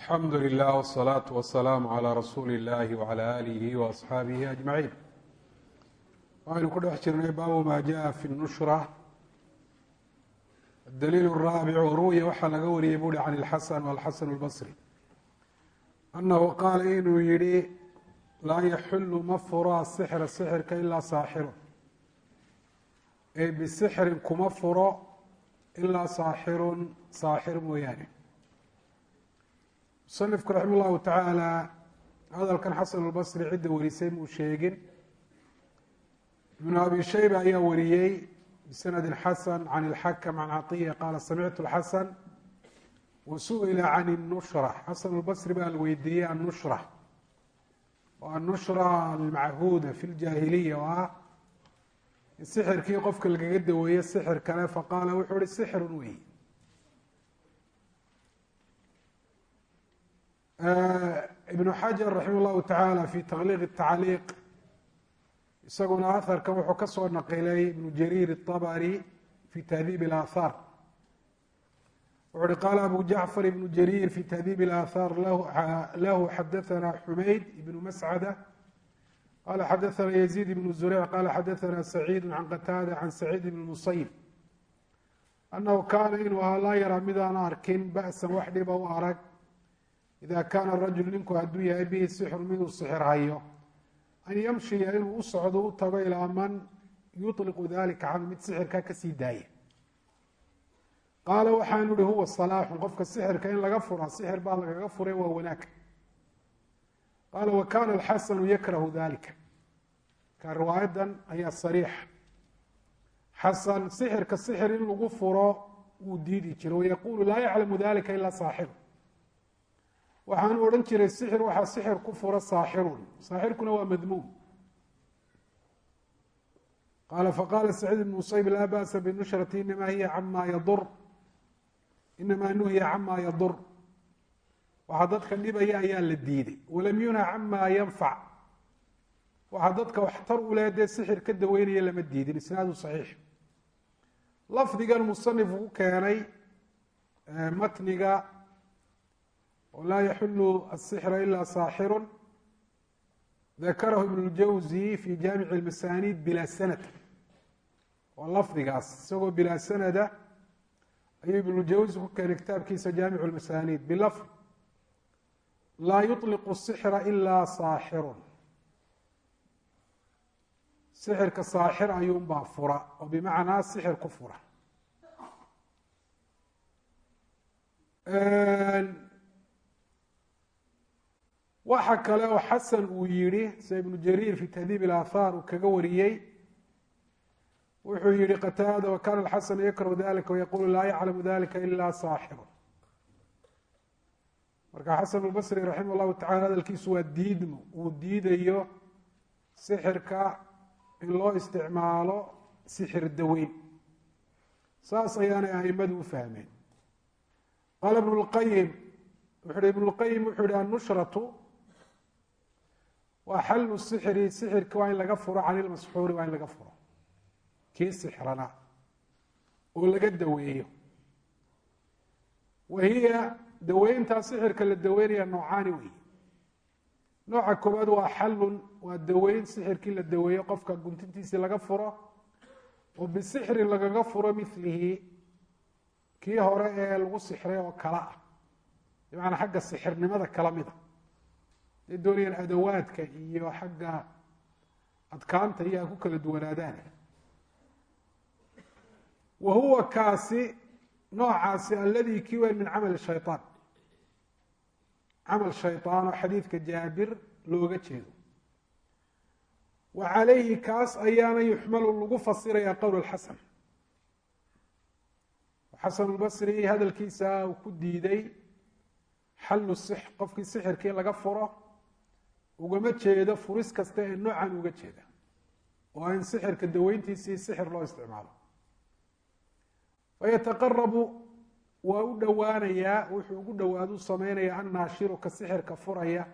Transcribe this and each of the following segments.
alxamdu lilah wsalaatu wasalaamu calaa rasuuli illahi wacala aalihi waasxaabihi ajmaciin waxaynu ku dhex jirnay baabu maa jaa fi nushra. Adaliil raabicu ru'ya waxaa laga wariyey buuhi can ilxasan walxasan اlbasri annahu qaala inuu yihi laa yaxulu ma furo asixra sixirka ilaa saaxiru. Ee bisixrin kuma furo ilaa saaxirun saaxir mooyaane musanifku raxima llahu tacaala hadalkan xasan albasri cidda warisay muu sheegin. Ibnu abi shayba ayaa wariyey bisanadi xasan can ilxakam can catiya qaala samictu lxasan wa su'ila can nushra xasan albasri baa la weydiiyey annushra oo annushra almachuuda fi ljaahiliya oo ah in sixirkii qofka lagaga daweeye sixir kale faqaala wuxuu ihi sixirun wey ibnu xajar raxima llahu tacaala fi takliiq tacliiq isaguna aharkan wuxuu ka soo naqilay ibnu jariir الطabri fi tahdiib اlaathaar wuxu uhi qaala abu jacfar ibnu jariir fi tahdiib اlaathaar lahu xadaثana xumayd ibnu mascada qala xadaثana yaziid ibnu zureyc qala xadaثana saciid can qataada can saciid ibn musayib anahu kaana inuu ahaa laa yaraa midaan arkin ba'san wax dhiba u arag ida kaana rajul ninku hadduu yahay bihi sixru miduu sixir hayo an yamshiya inuu u socdo u tago ilaa man yuطliqu dalika canhu mid sixirkaa ka sii daaya qaala waxaanu ihi huwa salaaxun qofka sixirka in laga fura sixir baa lagaga furay waa wanaag qaala wa kana alxasanu yakrahu dalika ka riwaayadan ayaa sariix xasan sixirka sixir in lagu furo wuu diidi jiray wayaqulu laa yaclamu dalika ila saaxir waxaanu odhan jiray sixir waxaa sixir ku fura saaxirun. Saaxirkuna waa madmuum. Qaala faqaala saciid ibn musayb laa ba'sa binushrati inama hiya cama yadur. Inamaa nuhiya cama yadur. Waxaa dadka dhibaya ayaa la diiday. Walam yunha cama yanfac waxaa dadka waxtar u leh dee sixir ka daweynaya lama diidin. Isnaadu saxiix. Lafdigan musanifku ku keenay matniga oo laa yaxulu asixra ila saaxiru dakarahu ibn اljawzi fi jaamici اlmasanid bilaa sanad waa lafdigaas isagoo bilaa sanada ayuu ibn اljawzi ku keenay kitaabkiisa jaamic اlmasanid bilafd laa yuطliqu الsixra ila saaxiru sixirka saaxir ayuunbaa fura oo bimacnaa sixir ku fura waxa kale oo xasan uu yihi sida ibnu jariir fi tahdiib ilaathaar uu kaga wariyey wuxuu yihi qataada wakana alxasanu yakrahu dalika wayaqulu laa yaclamu dalika ila saaxiru. Marka xasan ulbasri raximah llahu tacala hadalkiisu waa diidmo. Uu diidayo sixirka in loo isticmaalo sixir daweyn. Saas ayaanay aimadu u fahmeen. Qaala ibnu lqayim wuxu hi ibnu lqayim wuxuu yihi annushratu waa xallu sixri sixirka waa in laga furo can ilmasxuuri waa in laga furo. Kii sixrana oo laga daweeyo. Wa hiya daweyntaa sixirka la daweynaya noocaani wey nooca koowaad waa xallun waa daweyn sixirkii la daweeyo qofka guntintiisii laga furo. Oo bisixrin lagaga furo milihi kii hore ee lagu sixray oo kale ah. Bimacnaa xagga sixirnimada kala mida ay doonayaan adawaadka iyo xagga adkaanta iyo ay ku kala duwanaadaan. Wa huwa kaasi noocaasi alladii kii weyn min camal shayaan camal shayaan oo xadiidka jaabir looga jeedo. Wa calayhi kaas ayaana yuxmalu lagu fasirayaa qowl xasan. Xasan lbasri hadalkiisa uu ku diiday xalu six qofkii sixirkii laga furo ugama jeedo furis kasta ee noocan uga jeeda. Oo in sixirka daweyntiisii sixir loo isticmaalo. Fayataqarabu waa u dhowaanayaa wuxuu ugu dhowaadu sameynaya annaashiru ka sixirka furaya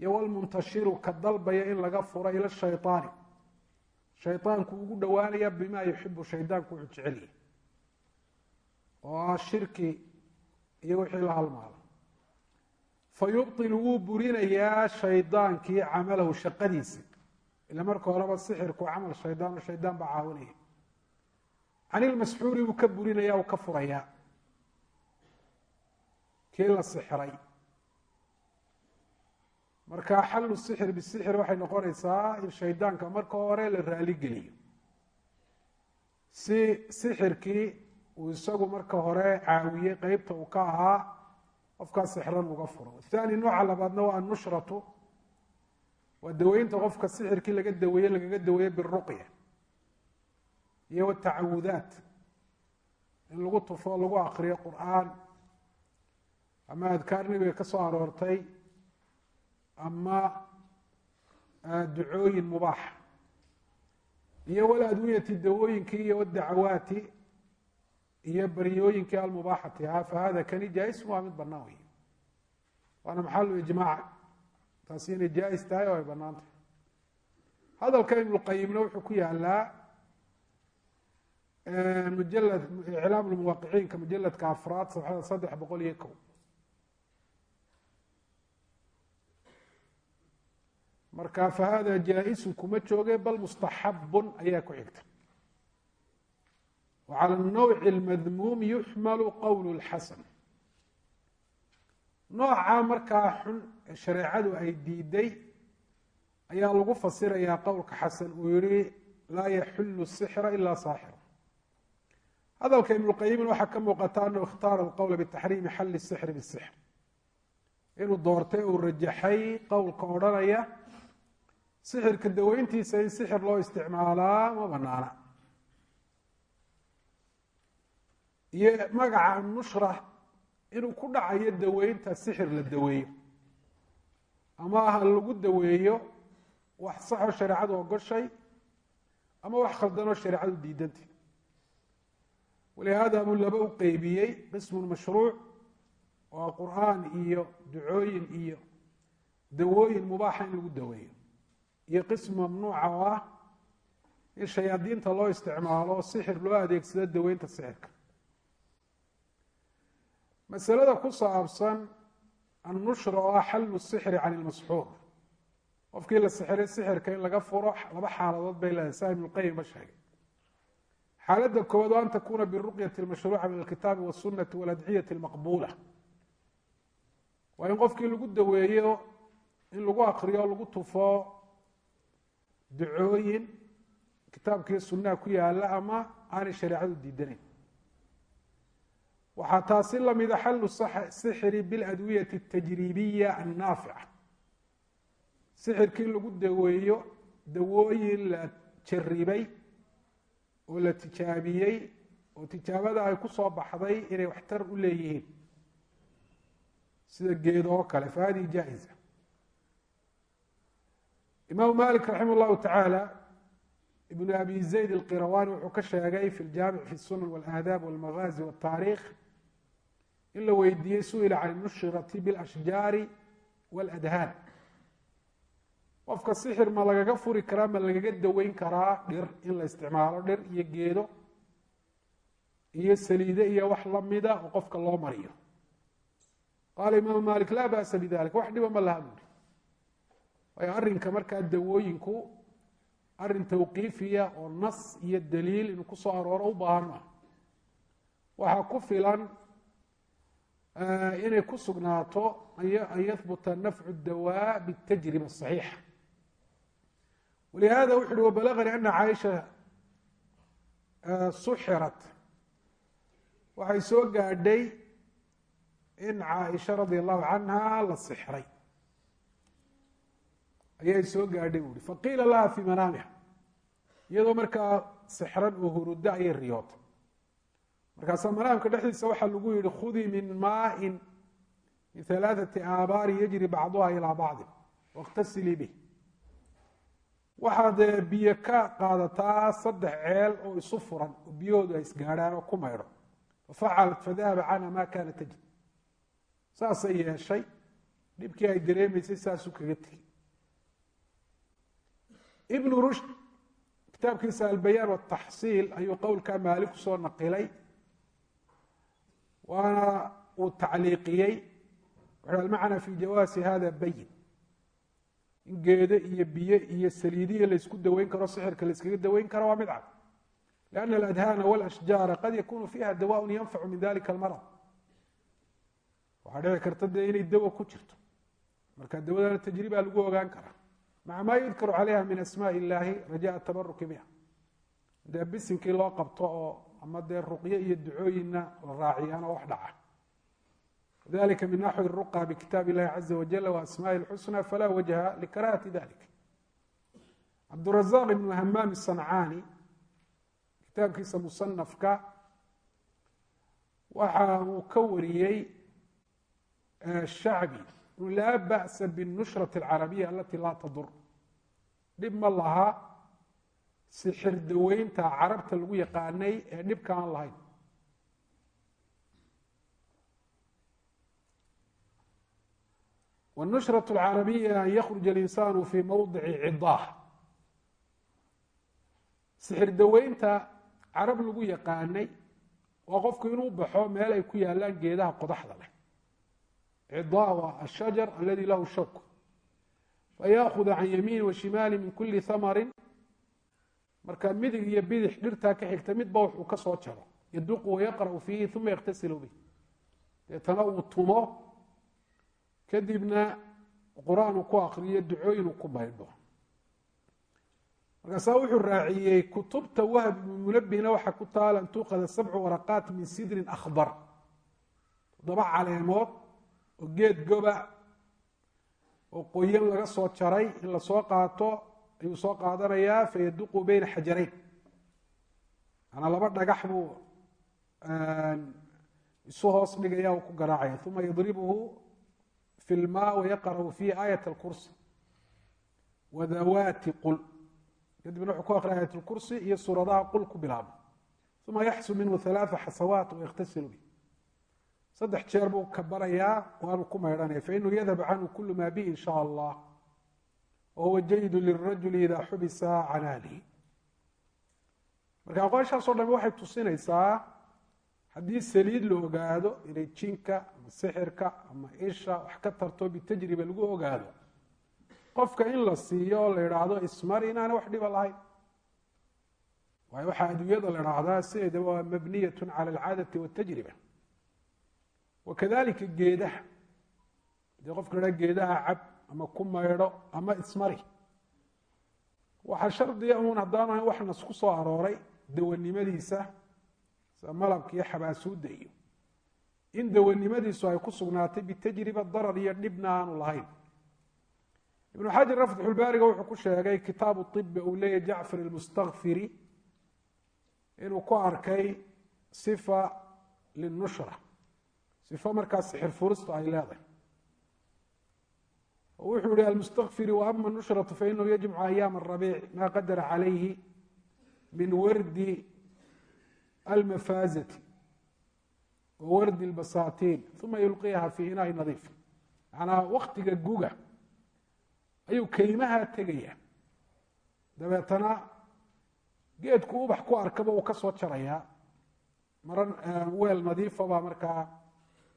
iyo walmuntashiru ka dalbaya in laga furo ila shayطaani shayطaanku ugu dhowaanaya bima yuxibu shaydaanku wuxuu jecelyahy oo ah shirki iyo wixii la halmaalo fayubطilu wuu burinayaa shaydaankii camalahu shaqadiisi ila marka horeba sixirku camal shaydaan shaydaan baa caawinaya can ilmasxuuri wuu ka burinaya uu ka furayaa kii la sixray marka xalu sixir bisixir waxay noqonaysaa in shaydaanka marka hore la raaligeliyo si sixirkii uu isagu marka hore caawiyey qeybta uu ka ahaa qofkaa sixran uga furo. Athani nooca labaadna waa annushratu. Waa daweynta qofka sixirkii laga daweeye lagaga daweeye biruqya iyo watacawudaat. In lagu tufo lagu akriyo qur'aan. Ama adkaar nebiga ka soo aroortay. Ama ducooyin mubaaxa iyo waladwiyati dawooyinkii iyo wadacawaati iyo baryooyinkii almubaaxati ha fahada kani jaa-is waa mid banaan wey waana maxalu ijmaac. Taasi inay jaa-is tahay oo ay bannaan tahay. Hadalka ibnuqayimna wuxuu ku yaalaa mujalad iclaam lmuwaqiciinka mujaladka afraad sabxada saddex boqol iyo kow. Marka fahada jaa-isu kuma jooge bal mustaxabun ayaa ku xigta wa cala nawci lmadmuum yuxmalu qowl lxasan nooca markaa xun shareecadu ay diiday ayaa lagu fasirayaa qowlka xasan uu yihi laa yaxulu sixra ila saaxir hadalka ibnuqayimin waxaa ka muuqata anahu ikhtaara alqowla bitaxriimi xalli sixri bisixr inuu doortay uu rajaxay qowlka odhanaya sixirka daweyntiisa in sixir loo isticmaalaa ma banaana iyo magaca nushra inuu ku dhacayo daweynta sixir la daweeyo. Ama ha lagu daweeyo wax saxoo shareecadu ogoshay ama wax khaldanoo shareecadu diidantay walihaada buu laba u qeybiyey qismun mashruuc oo qur'aan iyo ducooyin iyo dawooyin mubaaxa in lagu daweeyo. Iyo qism mamnuuca oo ah in shayaadiinta loo isticmaalo sixir loo adeegsado daweynta sixirka masalada ku saabsan annushra oo ah xallu sixri can ilmasxuur qofkii la sixiray sixirka in laga furo laba xaaladood bay leedahay saa ibnuqayim ba sheegay. Xaaladda koowaad o an takuna biruqyati almashruuca min alkitaabi wasunati waladciyati almaqbuula. Waa in qofkii lagu daweeyo in lagu akriyo lagu tufo ducooyin kitaabkiiyo sunnaha ku yaalla ama aanay shareecadu diidanayn waxaa taasi lamida xalu sixri biladwiyati اtajribiya annaafica sixirkii in lagu daweeyo dawooyin la jaribay oo la tijaabiyey oo tijaabada ay ku soo baxday inay waxtar u leeyihiin sida geedo oo kale fa hadihi jaa-iza imaamu malik raximah اllahu tacaala ibn abi zayd alqirawani wuxuu ka sheegay fi ljaamic fi sunan wاlaadaab wاlmagaazi wاtaarikh in la weydiiyey su'ila can nushirati biاlashjaari wاladhaan qofka sixir ma lagaga furi karaa ma lagaga daweyn karaa dhir in la isticmaalo dhir iyo geedo iyo saliide iyo wax lamida oo qofka loo mariyo. Qaala imaamu malik laa ba'sa bidalik wax dhiba ma laha buuri waayo arrinka markaa dawooyinku arrin tawqiifiya oo nas iyo daliil inuu ku soo arooro u baahan maaha waxaa ku filan inay ku sugnaato an yahbuta nafcu dawaa bitajriba asaxiixa walihada wuxu uhi wabalaganii ana caaisha suxirat. Waxay soo gaadhay in caaisha radia allahu canha la sixray. Ayay soo gaadhay bu uhi faqiila laha fii manaamiha. Iyadoo markaa sixran oo huruda ayay riyootay markaasaa manaamka dhexdiisa waxaa lagu yihi khudii min maain min alaaثati aabaari yajri bacduha ilaa bacdi waاktasilii bih waxaad biyo ka qaadataa saddex ceel oo isu furan oo biyahoodu ay isgaadhaan oo ku maydho fafacalat fadahaba canha ma kaana tajid saasay yeeshay dhibkii ay dareemaysay saasuu kaga tegi ibnu rushd kitaabkiisa albayaan wataxsiil ayuu qowlkaa maalik ku soo naqilay waana uu tacliiqiyey wuxu almacna fi jawaasi hada bayin. In geede iyo biyo iyo saliidiya laysku daweyn karo sixirka layskaga daweyn karo waa mid cad. Lianna aladhaana walashjaara qad yakunu fiiha dawaun yanfacu min dalika almarad. Waxaa dhici karta dee inay dawa ku jirto. Marka dawadana tajriba lagu ogaan karaa. Maca maa yudkaru calayha min asmaء illahi rajaء tabaruki biha. Dee bisinkii loo qabto oo ama dee ruqyo iyo ducooyinna la raaciyaana wax dhaca dalika min naxwi ruqa bkitaab illahi caza wajal waasmaءi اlxusnى fala wajha likarahati dalik cabdurazaq ibnu hamaam الصancani kitaabkiisa musanafka waxa uu ka wariyey shacbi laa ba'sa binushraة اlcarabiya alati laa tadur dhib ma laha sixir daweynta carabta lagu yaqaanay ee dhibka aan lahayn wnushraة اlcarabiya an yakruja اlinsanu fi mowdici cidah sixir daweynta carab lagu yaqaanay waa qofku inuu baxo meel ay ku yaalaan geedaha qodaxda leh cidaa waa ashajar aladi lahu shawk fayaakuda can yamiini wa shimaali min kuli hamarin marka midig iyo bidix dhirtaa ka xigta midba wuxuu ka soo jaro. Yaduqu wayaqra'u fiihi uma yakhtasilu bih deetana uu tumo kadibna qur'aan uu ku akriyo ducooyin uu ku maydho markaasaa wuxuu raaciyey kutubta wahb ibnu munabihna waxaa ku taala an tuuqada sabcu waraqaat min sidrin akhbar. Toddoba caleemood oo geed goba oo qoyan laga soo jaray in la soo qaato ayuu soo qaadanayaa fayaduqu beyna xajarayn manaa laba dhagax buu isu hoos dhigaya uu ku garaacaya uma yadribuhu fi lma wayaqra'u fiihi aayat اlkursi wadawaati qul kadibna wuxuu ku akriya aayat اlkursi iyo suuradaha qul ku bilaabo uma yaxsu minhu ثalaaثa xasawaat wayakhtasilu bih saddex jeer buu kabarayaa waanu ku maydhanaya fainahu yadhab canhu kulu ma bi in shaء allah wahuwa jayidu lirajuli ida xubisa can ahlihi marka aqoonshaas o dhami waxay tusinaysaa haddii saliid la ogaado inay jinka ama sixirka ama isha wax ka tarto bitajriba lagu ogaado. Qofka in la siiyo oo la idhaahdo ismar inaana wax dhiba lahayn. Waayo waxaa adduunyada la idhaahdaa sideedaba waa mabniyat cala alcaadati watajriba wakadalika geedaha. Hadii qofka la geedaha cab ama ku maydho ama ismari. Waxaa shardiga uun haddaan ahayn wax nas ku soo arooray dawanimadiisa malabka iyo xabaasuudda iyo in dawanimadiisu ay ku sugnaatay bitajriba darar iyo dhibna aanu lahayn. Ibnu xajar rafdxulbaariga wuxuu ku sheegay kitaabu ibi uu leeyahy jacfar ilmustakfiri inuu ku arkay sifa linushra sifo markaa sixir ay leedahay wuxuu yihi almustakfiri waama nushratu fainahu yajmacu ayaam arabiic ma qadara calayhi min wardi almafaazati wa wardi اlbasaatiin uma yulqiyaha fi inaai nadiif. Manaa waktiga guga ayuu keymaha tegaya dabeetana geedku ubax ku arkaba uu ka soo jarayaa mara weel nadiifa baa markaa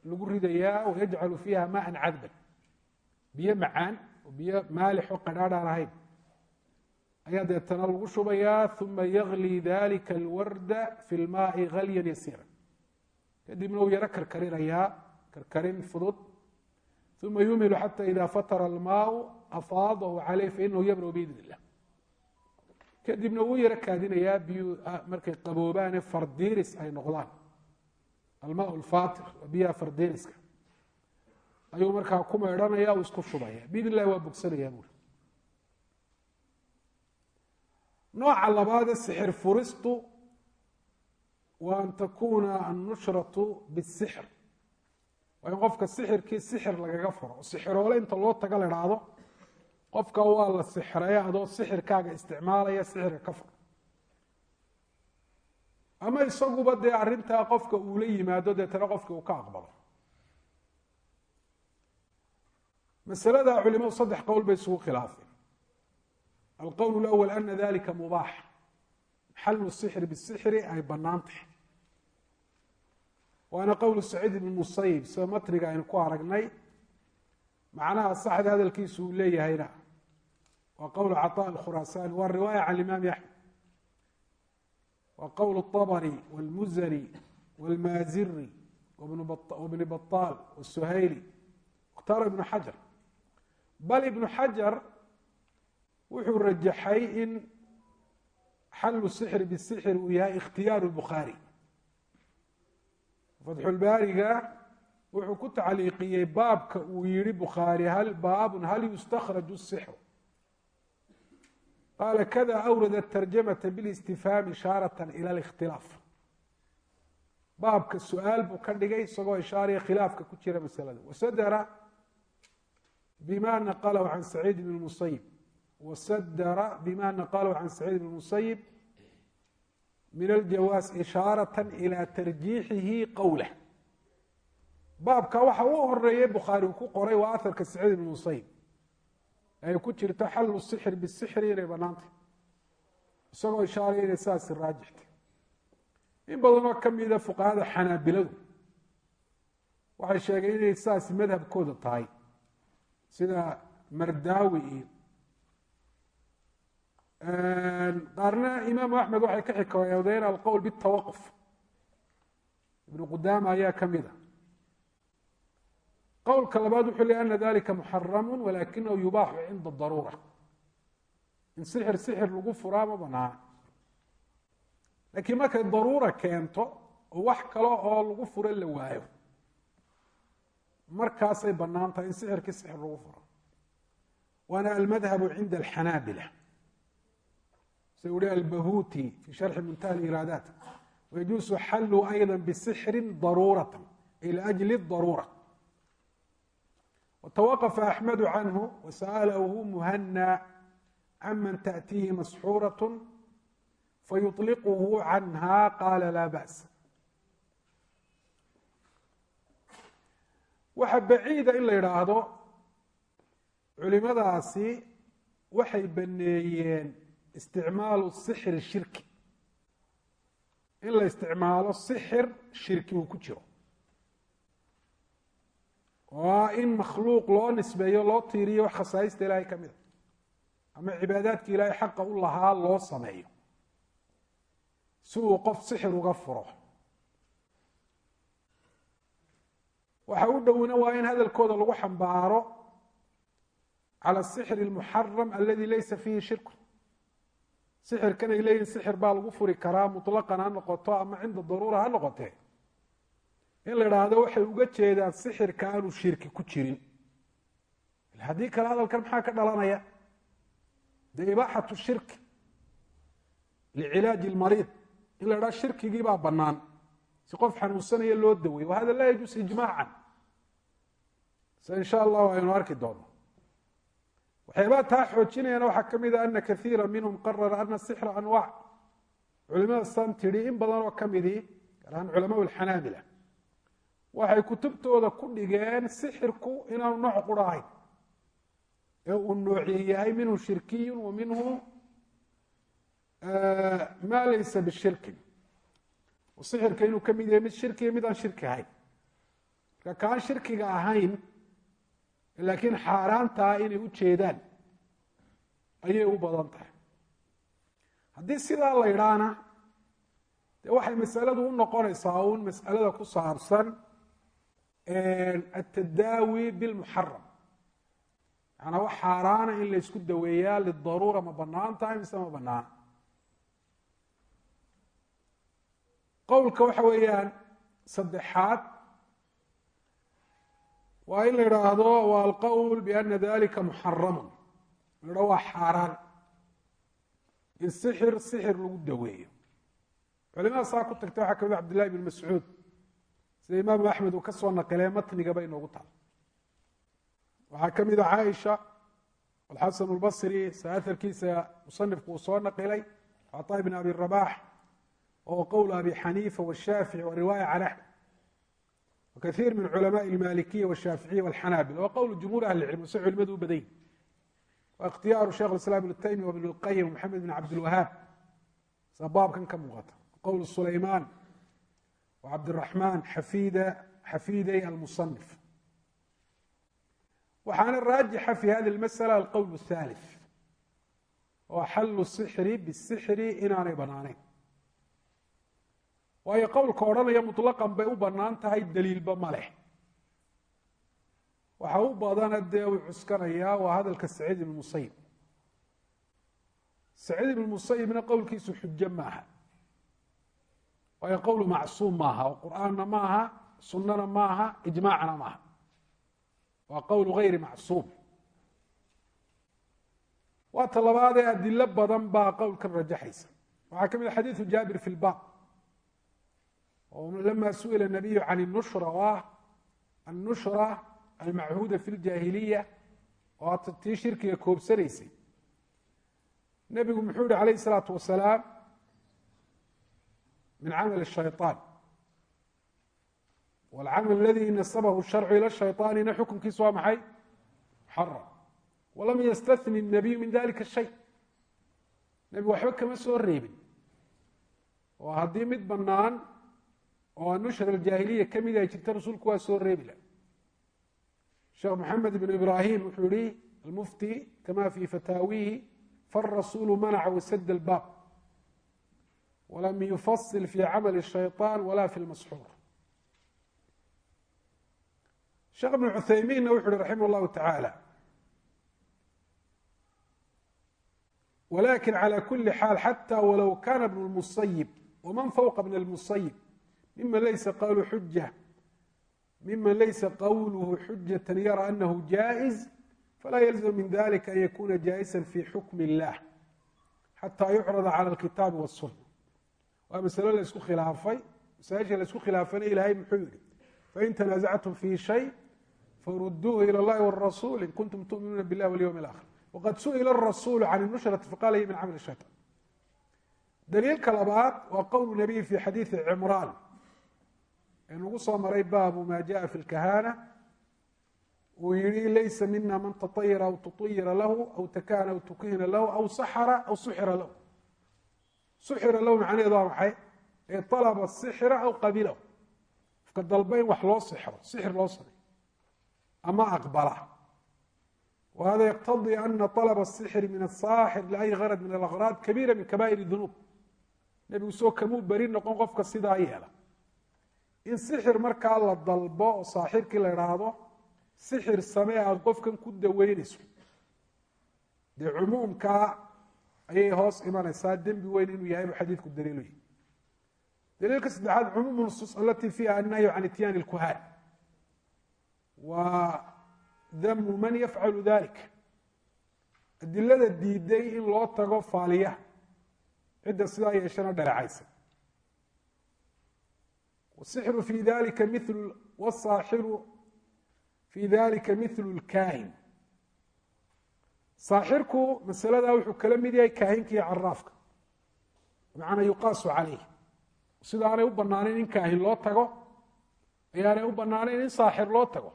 lagu ridayaa wayajcalu fiiha maan cadban biyo macaan biyo maalix oo qadhaadhaan ahayn. Ayaa deetana lagu shubayaa uma yagli dalika alwarda fi lmaai galyan yasiira. Kadibna uu yaro karkarinayaa karkarin fudud. Uma yumilu xata ida fatara almaau afaadahu caleyh fainahu yabra biidn kadibna wuu yaro kaadinayaa biyu markay qaboobaane fardiiris ay noqdaan. Almaa lfatir biyaha fardiiriska ayuu markaa ku meedhanaya uu isku shubaya biidn waa bogsanayaa buuri nooca labaadee sixir furistu wa an takuna annushratu bisixr. Waa in qofka sixirkii sixir lagaga furo. Oo sixiroole inta loo taga la idhaahdo qofka waa la sixraya adoo sixirkaaga isticmaalaya sixirka ka fur ama isaguba dee arrintaa qofka uu la yimaado deetana qofkii uu ka aqbalo masalada culimadu saddex qowl bay isugu khilaafeen alqowl اlأwl ana dalika mubaax xalu sixri bisixri ay bannaan tahay waana qowl saciid ibn musayib sida matriga aynu ku aragnay macnaha saxda hadalkiisu uu leeyahayna waa qowl caطاء الkhurasani waa riwaayة can imaam axmed waa qowl الطabri wاlmuzani wاlmaaziri wbni baطal wالsuhayli اkhtaara ibnu xajar bal ibnu xajar wuxuu rajaxay in xallu sixri bisixr uu yahay ikhtiyaaru bukhaari fatxulbaariga wuxuu ku tacliiqiyey baabka uu yihi bukhaari hal baabun hal yustakhraju sixru? Qaala kada awrada tarjamata bilistifhaam ishaarata ila alikhtilaaf. Baabka su'aal buu ka dhigay isagoo ishaaraya khilaafka ku jira masalada. Wasadara bima naqlahu can saciid bn musayib wasadara bima naqlahu can saciid bn musayib min aljawaas ishaarata ila tarjiixihi qowlah baabka waxa u horeeyey bukhaari ku qoray waa aharka saciid ibn musayib ay ku jirto xalu sixri bisixri inay banaantay isagoo ishaaraya inay saasi raajixtay in badanoo ka mida fuqahada xanaabiladu waxay sheegeen inay saasi madhabkooda sida mardaawi. Iyo qaarna imaamu axmed waxay ka xikaayoodeen alqowl bitawaquf ibnu qudaama ayaa ka mida qowlka labaad wuxuu ley ana dalika muxaramu walakinahu yubaaxu cinda daruura in sixir sixir lagu furaa ma banaana laakiin markay daruura keento oo wax kale oo lagu furo la waayo markaasay banaan tahay in sixirkii sixir lagu furo waana almadhabu cinda alxanaabila sida uhi albahuti fi sharxi muntaha iraadaat wayajuusu xalu ayda bisixri daruurata ay liajli daruura watawaqafa axmedu canhu wasa'alahu muhana canman taأtiihi masxuuraة fayuطliquhu canha qaala laa ba'sa waxa baciida in la yidhaahdo culimadaasi waxay baneeyeen isticmaalu sixri shirki. In la isticmaalo sixir shirki uu ku jiro. Oo in makhluuq loo nisbeeyo loo tiiriyo wax khasaaista ilaahay ka mida ama cibaadaadka ilaahay xaqa u lahaa loo sameeyo. Si uu qof sixir uga furo waxa u dhowna waa in hadalkooda lagu xambaaro cala sixri اlmuxaram aladi laysa fiihi shirku sixirkan ay leeyihin sixir baa lagu furi karaa muطlaqan ha noqoto ama cinda daruura ha noqotee in la idhaahdo waxay uga jeedaan sixirka aanu shirki ku jirin haddii kale hadalkan maxaa ka dhalanaya dee ibaaxatu shirki licilaaji اlmariid in la idhaha shirkigii baa banaan si qof xanuunsanaya loo daweeye wahada laa yajuus ijmaacan se in sha allahu aynu arki doono. Waxyaabaa taa xoojinayana waxaa ka mid a ana kaiira minhum qarara ana sixra anwaac. Culimada san tidhi in badan oo ka midii gaar ahaan culamaa alxanaabila waxay kutubtooda ku dhigeen sixirku inaanu nooc qura ahayn. Ee uu noocye yahay minhu shirkiyun wa minhu ma laysa bishirkin sixirka inuu ka mid yahay mid shirkiya mid aan shirki ahayn. Marka kaan shirkiga ahayn laakiin xaaraantaa inay u jeedaan ayay u badan tahay. Haddii sidaa la idhaana dee waxay masaladu u noqonaysaa uun mas'alada ku saabsan altadaawi bilmuxaram macanaa wax xaaraana in laysku daweeyaa lidaruura ma bannaan tahay mise ma banaana qowlka waxa weeyaan saddexaad waa in la idhaahdo waa alqowl biana dalika muxaramun la waa xaaraan. In sixir sixir lagu daweeyo. Culimada saa ku tagta waxaa ka mid abd llahi bn mascuud. Sida imaamu axmed uu ka soo naqilay matnigaba inoogu taal. Waxaa ka mida caaisha alxasan اlbasri sa aharkiisa musanifku uu soo naqilay caطaa bn abi rabax oo qowl abi xaniifa washaafici wa riwaaya can axmed wakaiir min culamaء اlmalikiya washaaficiya wاlxanaabil waa qowl jumhuur ahli cilm se culimadu u badan waa ikhtiyaaru sheikh islam ibn taymiya wabn اlqayim wmaxamed bn cabdilwahaab sa baabkan ka muuqata qowl sulaymaan wcabdiraxmaan xafida xafiday almusanif waxaana raajixa fi hadi اlmasأla alqowl الthalith oo xalu sixri bisixri inaanay banaaneyn waayo qowlka odhanaya muطlaqan bay u bannaan tahay daliilba ma leh. Waxa u badana dee uu cuskanayaa waa hadalka saciid ibn musayib saciid ibn musayibna qowlkiisu xujo maaha. Waayo qowl macsuum maaha oo qur'aanna maaha sunana maaha ijmaacna maaha. Waa qowl gayri macsuum. Waa ta labaadee adilo badan baa qowlkan rajaxaysa. Waxaa ka mid a xadiidu jaabir fi lbab lama su'ila nabiyu can nushra oo ah annushra almachuuda fi ljaahiliya oo tii shirkiga koobsanaysay nebigu muxuu yihi alayh الsalaatu wasalaam min camal الshayطaan wاlcamal aladi nasabahu sharcu ilى shayطaanina xukunkiisu waa maxay muxaram walam ystahni الnabiyu min dalika shay nebigu waxba kama soo reebin oo haddii mid banaan oo anushra aljaahiliya kamid ay jirta rasuulku waa soo reebi lah sheekh moxamed ibn ibrahim wuxuu yihi almufti kama fi fataawihi faالrasuulu manaca wasad اlbaab walam yufasil fi camal الshayطan wala fi lmasxuur sheekh ibn cuthayminna wuxu uhi raximah اllahu taعalى wlakin عlى kuli xaal xatى walow kana bn الmusayib wman fوqa bn الmusayib miman laysa qawlu xuja miman laysa qawluhu xujaة yara anahu jaaئز falaa ylزm min dalika an yakuna jaaئisa fi xukm الlah xatى yucrada calى اlkitaabi wالsuna waa masalo la isku khilaafay masaaisha la isku khilaafana ilahay muxuu yihi fain tanaasactum fi shay faruduuhu ilى اllahi wالrasul in kuntum tuminuuna biاllah wاlyوم اlآkhir wqad suئila الrasuul can الnushrati faqala hiy min camal الshayطan daliilka labaad waa qowl nabiy fi xadiiثi cimraan ee nagu soo maray baabu ma jaءa fi اlkahana uu yihi laysa mina man taطayara aw tuطayira lahu aw takahana aw tukihina lahu aw saxra aw suxira lahu suxira lahu macnaheedu waa maxay ee طalba sixra aw qabilahu qofka dalba in wax loo sixro sixir loo sameyo ama aqbala whada yqtadii ana طalba الsixri min الsaaxir liأyi garad min alأqraad kabiira min kaba'ir الdunuub nebigu soo kamuu beri noqon qofka sidaa yeela in sixir markaa la dalbo saaxirkii la idhaahdo sixir samee aada qofkan ku daweynayso dee cumuumkaa ayay hoos imanaysaa dembi weyn inuu yahay buu xadiidku daliilu yahy daliilka saddexaad cumuum nusuus alati fiiha annahyu can ityaani اlkuhaan waa damu man yafcalu dalik adilada diiday in loo tago faaliyaha cidda sidaa yeeshana dharecaysa wasixiru fi dalika mil wasaaxiru fi dalika mithlu lkaahin saaxirku masaladaa wuxuu kala mid yahay kaahinka iyo caraafka bimacnaa yuqaasu calayh sida aanay u banaanayn in kaahin loo tago ayaanay u banaanayn in saaxir loo tago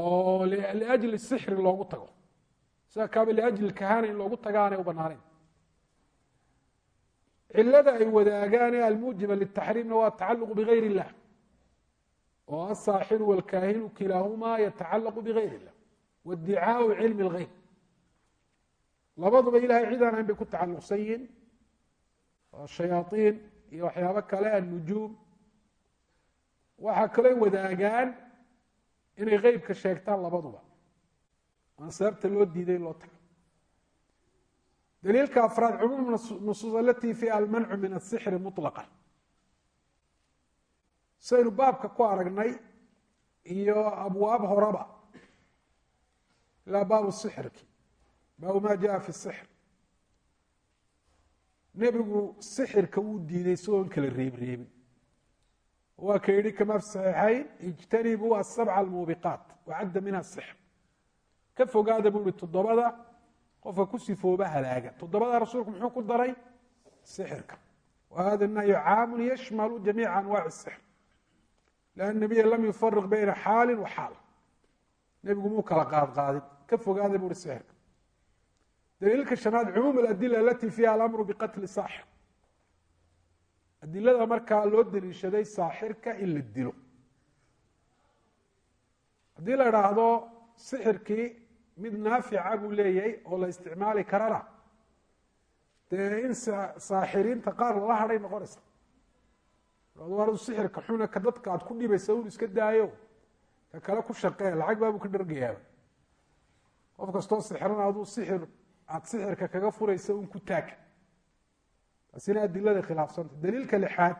oo liajli sixri loogu tago sida kaaba liajli kahana in loogu taga aanay u banaanayn cilada ay wadaagaan ee almuujiba litaxriimna waa atacaluqu bigayr illah. Oo asaaxiru walkaahinu kilaahumaa yatacalaqu bigayr illah. Waiddicaau cilmi اlgeyb labaduba ilahay cid ahayn bay ku tacalluqsan yihiin. Shayaaiin iyo waxyaabo kale annujuum waxaa kaloo wadaagaan inay keybka sheegtaan labaduba. Aan sababta loo diiday in loo tago dliilka afraad cumuum nusuus alatii fiiha almancu min asixri muطlaqan sidaynu baabka ku aragnay iyo abwaab horaba. Ilaa baabu sixirki baabu ma jaa fi sixr nebigu sixirka wuu diiday isagoon kala reebreebin waa ka yidhi kama fi saxiixayn ijtanibuu asabca almuubiqaat wacadda minha sixr ka fogaada buuhi toddobada qofka ku sifooba halaaga. Toddobada rasuulku muxuu ku daray? Sixirka. Wa hada nahyu caamun yashmalu jamiica anwaaci sixr lan nabiya lam yufariq bayna xaalin wa xaal. Nebigu muu kala qaadqaadin? Ka fogaada buu ihi sixirka. Daliilka shanaad cumuum aladila alati fiiha alamru biqatli saaxir. Adilada markaa loo daliishaday saaxirka in la dilo. Haddii la idhaahdo sixirkii mid naafica buu leeyahay oo la isticmaali karana. Dee in saaxiriinta qaar lala hadhay noqonaysa. Adu sixirka xuna ka dadka aad ku dhibaysa un iska daayo. Ka kale ku shaqee lacag baabuu ka dhargayaaba qof kastoo sixrana aduu sixir aada sixirka kaga furaysa un ku taag. Taasina adilada khilaafsanta daliilka lixaad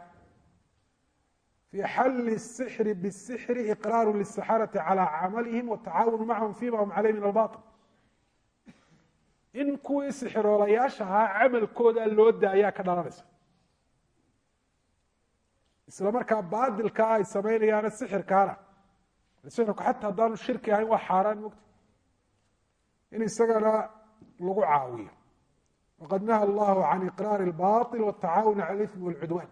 fii xalli sixri bisixri iqraaru lisaxarati calaa camalihim watacaawunu macahum fima hum caleyh min albail in kuwii sixiroolayaasha camalkooda looda ayaa ka dhalanaysa isla markaa baatilka ay samaynayaana sixirkaana sixirku xataa haddaanu shirki ahayn waa xaaraan mogta in isagana lagu caawiyo waqad naha allahu can iqraari albail watacaawun cala alismi walcudwaan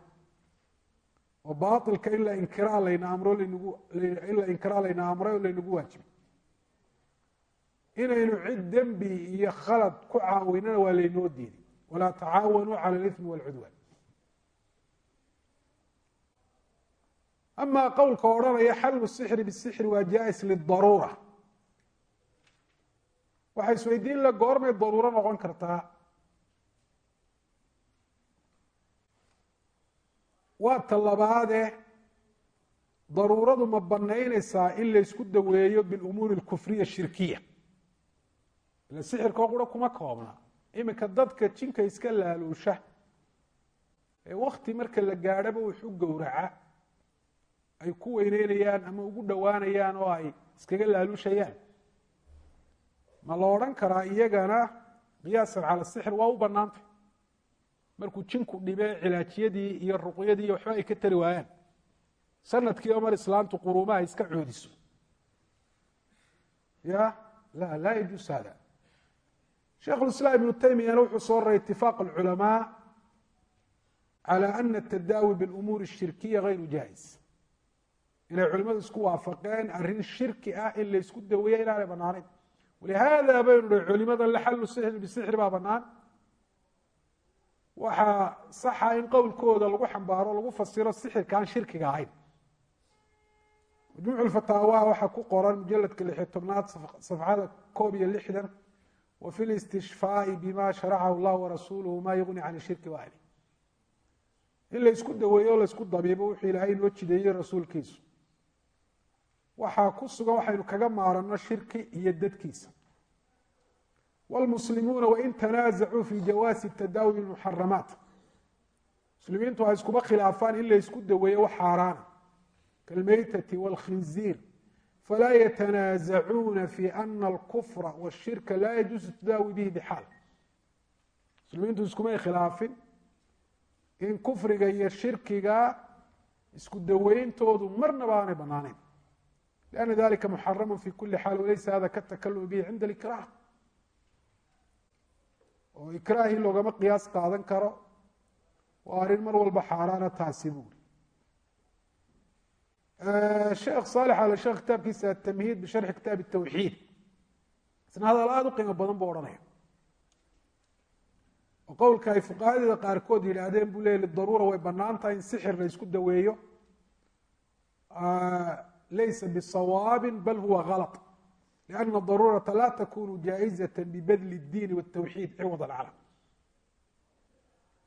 oo baailka in la inkiraa layna amro in la inkiraa layna amray oo laynagu waajibay inaynu cid dembi iyo khalad ku caawinnana waa laynoo diiday walaa tacaawanuu cala اlimi wاlcudwan ama qowlka odhanaya xalu sixri bisixri waa jaa-is lidaruura waxaa isweydiin la goormay daruuro noqon kartaa waa ta labaade daruuradu ma banaynaysaa in laysku daweeyo bilumuuri alkufriya shirkiya. Ila sixirkoo qura kuma koobna. Iminka dadka jinka iska laaluusha. Ee wakti marka la gaadhaba wuxu gowraca ay ku weyneynayaan ama ugu dhowaanayaan oo ay iskaga laaluushayaan. Ma la odhan karaa iyagana qiyaasan cala sixir waa u banaantay markuu jinku dhibe cilaajiyadii iyo ruqyadii waxba ay ka tari waayaan. Sanadkiiba mar islaamtu quruumaha iska coodiso. Ya la laa yajuus hada sheikh lislaam ibnu taymiyana wuxuu soo raray itifaaq alculamaa cala ana atadaawi bilumuuri ashirkiya gayru jaais. Inay culimadu isku waafaqeen arrin shirki ah in laysku daweeya inaanay banaanayn walihada baynu hi culimada la xallu sixri bisixri baa banaan waxaa saxa in qowlkooda lagu xambaaro lagu fasiro sixirka aan shirkiga ahayn. Majmuuc lfataawa waxaa ku qoran mujaladka lixiyo tobnaad safxada koob iyo lixdan. Wa fi listishfaai bima sharacahu llah warasuuluhu ma yugni can shirki waahli in laysku daweeyo o laysku dabiibo wuxuu ilaahay inoo jideeyey rasuulkiisu. Waxaa ku sugan waxaynu kaga maarano shirki iyo dadkiisa wlmuslimuuna wain tanaasacuu fii jawaasi tadaawi bimuxaramaat muslimiintu ay iskuba khilaafaan in laysku daweeyo wax xaaraana kalmeytati wاlkhinziir falaa yatanaasacuuna fi ana alkufra washirka laa yajuusu tadaawi bihi bixaal muslimiintu iskumay khilaafin in kufriga iyo shirkiga isku daweyntoodu marnaba aanay banaanayn lianna dalika muxaramu fi kuli xaal walaysa hada katakalumi bihi cinda اlikrah oo ikraahi loogama qiyaas qaadan karo waa arrin mar walba xaaraana taasi buuri sheekh saalex ale sheekh kitaabkiisa atamhiid bisharxi kitaab tawxiid isna hadal aada u qiimo badan buu odhanaya oo qowlka ay fuqahadida qaarkood yidhaahdeen buu leey lidaruura way bannaan tahay in sixir la isku daweeyo. Laysa bisawaabin bal huwa ala لأna الضaruuraةa la takunu jaaئizaة bibadli الdiin والتwxiid ciwada calى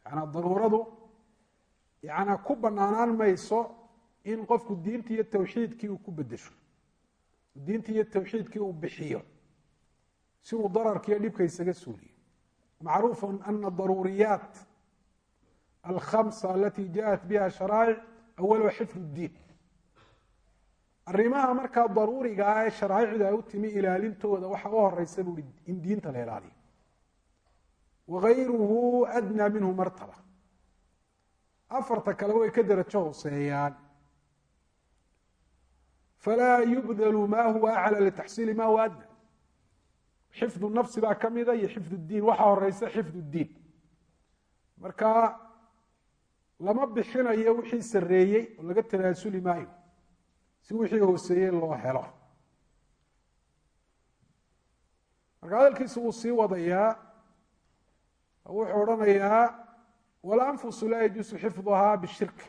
yana daruuradu yana ku banaanaan mayso in qofku diinti iyo tawxiidkii uu ku bedesho diinti iyo tawxiidkii uu bixiyo si uu dararka iyo dhibka isaga suuliyo macruuf ana daruuriyaat alkhamsa alati jaءat biha sharaa'ic awalha xifd الdiin arimaha markaa daruuriga ah ee sharaa'icdu ay u timi ilaalintooda waxaa u horeysa buui in diinta la ilaaliyo. Wa waayruhu adnaa minhu martaba. Afarta kale way ka darajo hooseeyaan. Falaa yubdalu ma huwa aclى litaxsiili maa huwa adna xifdu nafsi baa ka mida iyo xifd diin. Waxaa horeysa xifd diin. Marka lama bixinayo wixii sareeyey oo laga tanaasuli maayo si wixii hooseeyey loo helo. Marka hadalkiisu wuu sii wadayaa wuxuu odhanayaa walanfusu laa yajuusu xifduhaa bishirk.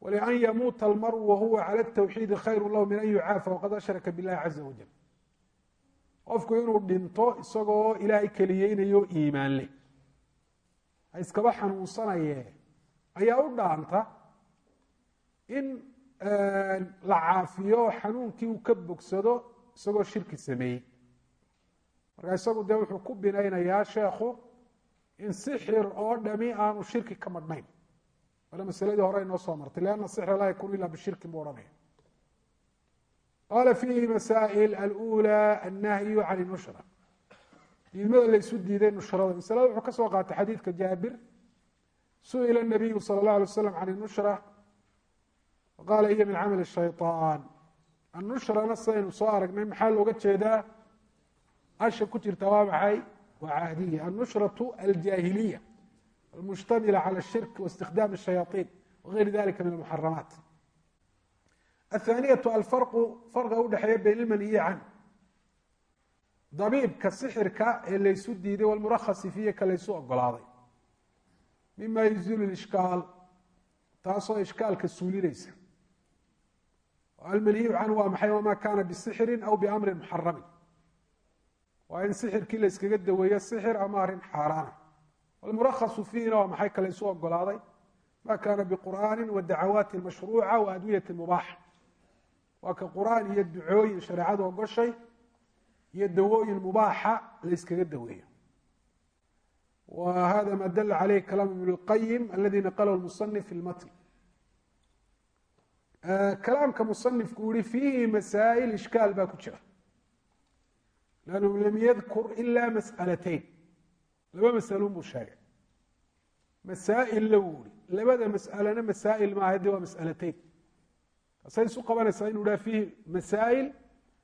Wlan yamuuta almaru wahuwa cala tawxiidi khayru lahu min an yucaafa waqad ashraka billahi caza wajal qofku inuu dhinto isagoo ilaahay keliyeynayo iimaan leh. Ha iskaba xanuunsanaye ayaa u dhaanta in la caafiyo xanuunkii uu ka bogsado isagoo shirki sameeyey. Marka isagu dee wuxuu ku binaynayaa sheekhu in sixir oo dhami aanu shirki ka madhnayn. Waana masaladii hore inoo soo martay lianna sixra laa yakuunu illa bishirkin buu odhanaya. Qaala fiihi masaa'il alula annahyu can nushra. Diidmada la diiday nushrada. Masalada wuxuu ka soo qaatay xadiidka jaabir. Su'ila nabiyu sala اllah alay waslam can nushra faqaala hiya min camali الshayطaan annushrana sidaynu soo aragnay maxaa looga jeedaa asha ku jirta waa maxay waa caadiya annushratu aljaahiliya almushtamila cala الshirk waاstikhdaam الshayaaطin wagayri dalika min almuxaramaat athaaniyatu alfarqu farqa udhexeeya bayn ilmaniyi can dabiibka sixirka ee laysu diiday walmurakhasi fiihi ka laysu ogolaaday mima yuzilu ishkaal taasoo ishkaalka suulinaysa almaniyu canhu waa maxay wamaa kaana bisixrin aw biamrin muxaramin waa in sixirkii la yskaga daweeyo sixir ama arrin xaaraana walmurakhasu fiihina waa maxay ka laysu ogolaaday ma kaana biqur'aani wa dacawaati mashruuca wa adwiyati mubaaxa waa ka qur'aan iyo ducooyin shareecadu ogoshay iyo dawooyin mubaaxa la yskaga daweeyo wa hada ma dala caleyh kalaam ibn اlqayim aladi naqalahu musanif fi lmatn kalaamka musanifku uu yihi fiihi masaa'il ishkaal baa ku jira. Lannahu lam yadkur ila mas'alatayn. Laba masalun buu sheegay masaa'il la wuri labada mas'alena masaa'il maaha de waa mas'alatayn. Asay isu qabanaysaa inu dhaha fiihi masaa'il.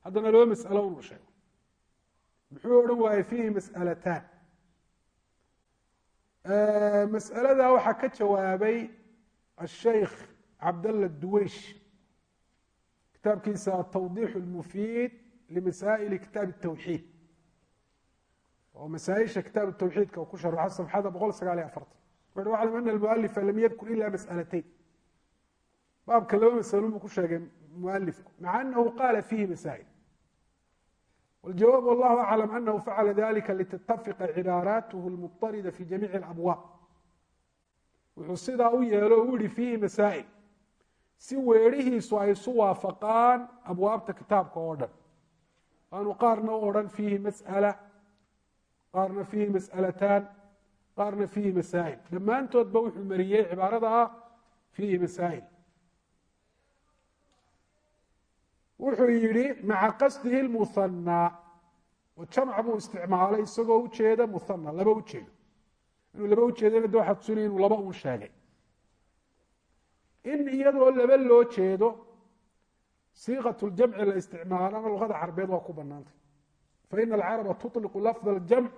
Haddana laba mas'alo unu sheego muxuu odhan waayey fiihi mas'alataan. Mas'aladaa waxaa ka jawaabay asheikh cabdalla duweysh. Kitaabkiisa atawdiix lmufiid limasaa'ili kitaab tawxiid oo masaaisha kitaab tawxiidka ku sharaxo safxada boqol sagaaliyo afartan. Wuxu aclam ana almualifa lam yadkur ila mas'alatayn. Baabka laba masalo buu ku sheegay mualifku maca anahu qaala fiihi masaa'il. Wاljawaab wallahu aclam anahu facala dalika litatafiqa cibaaraatuhu lmutarida fi jamiici alabwaab. Wuxuu sidaa u yeelo o u fiihi masaa'il si weerihiisu ay isu waafaqaan abwaabta kitaabka oo dhan. Aanu qaarna u odhan fiihi mas'ala qaarna fiihi mas'alataan qaarna fiihi masaa'il. Dhammaantoodba wuxuu mariyey cibaarada ah fiihi masaa'il. Wuxuu yidhi maca qasdihi lmuhanaa jamc buu isticmaalay isagoo ujeeda muhana laba ujeedo inuu laba ujeedana de waxaa tusinaya inuu laba un sheegay in iyadoo laba loo jeedo siiqat ljamci la isticmaalana luqada carbeed waa ku banaantay faina alcaraba tuطliqu lafda اljamc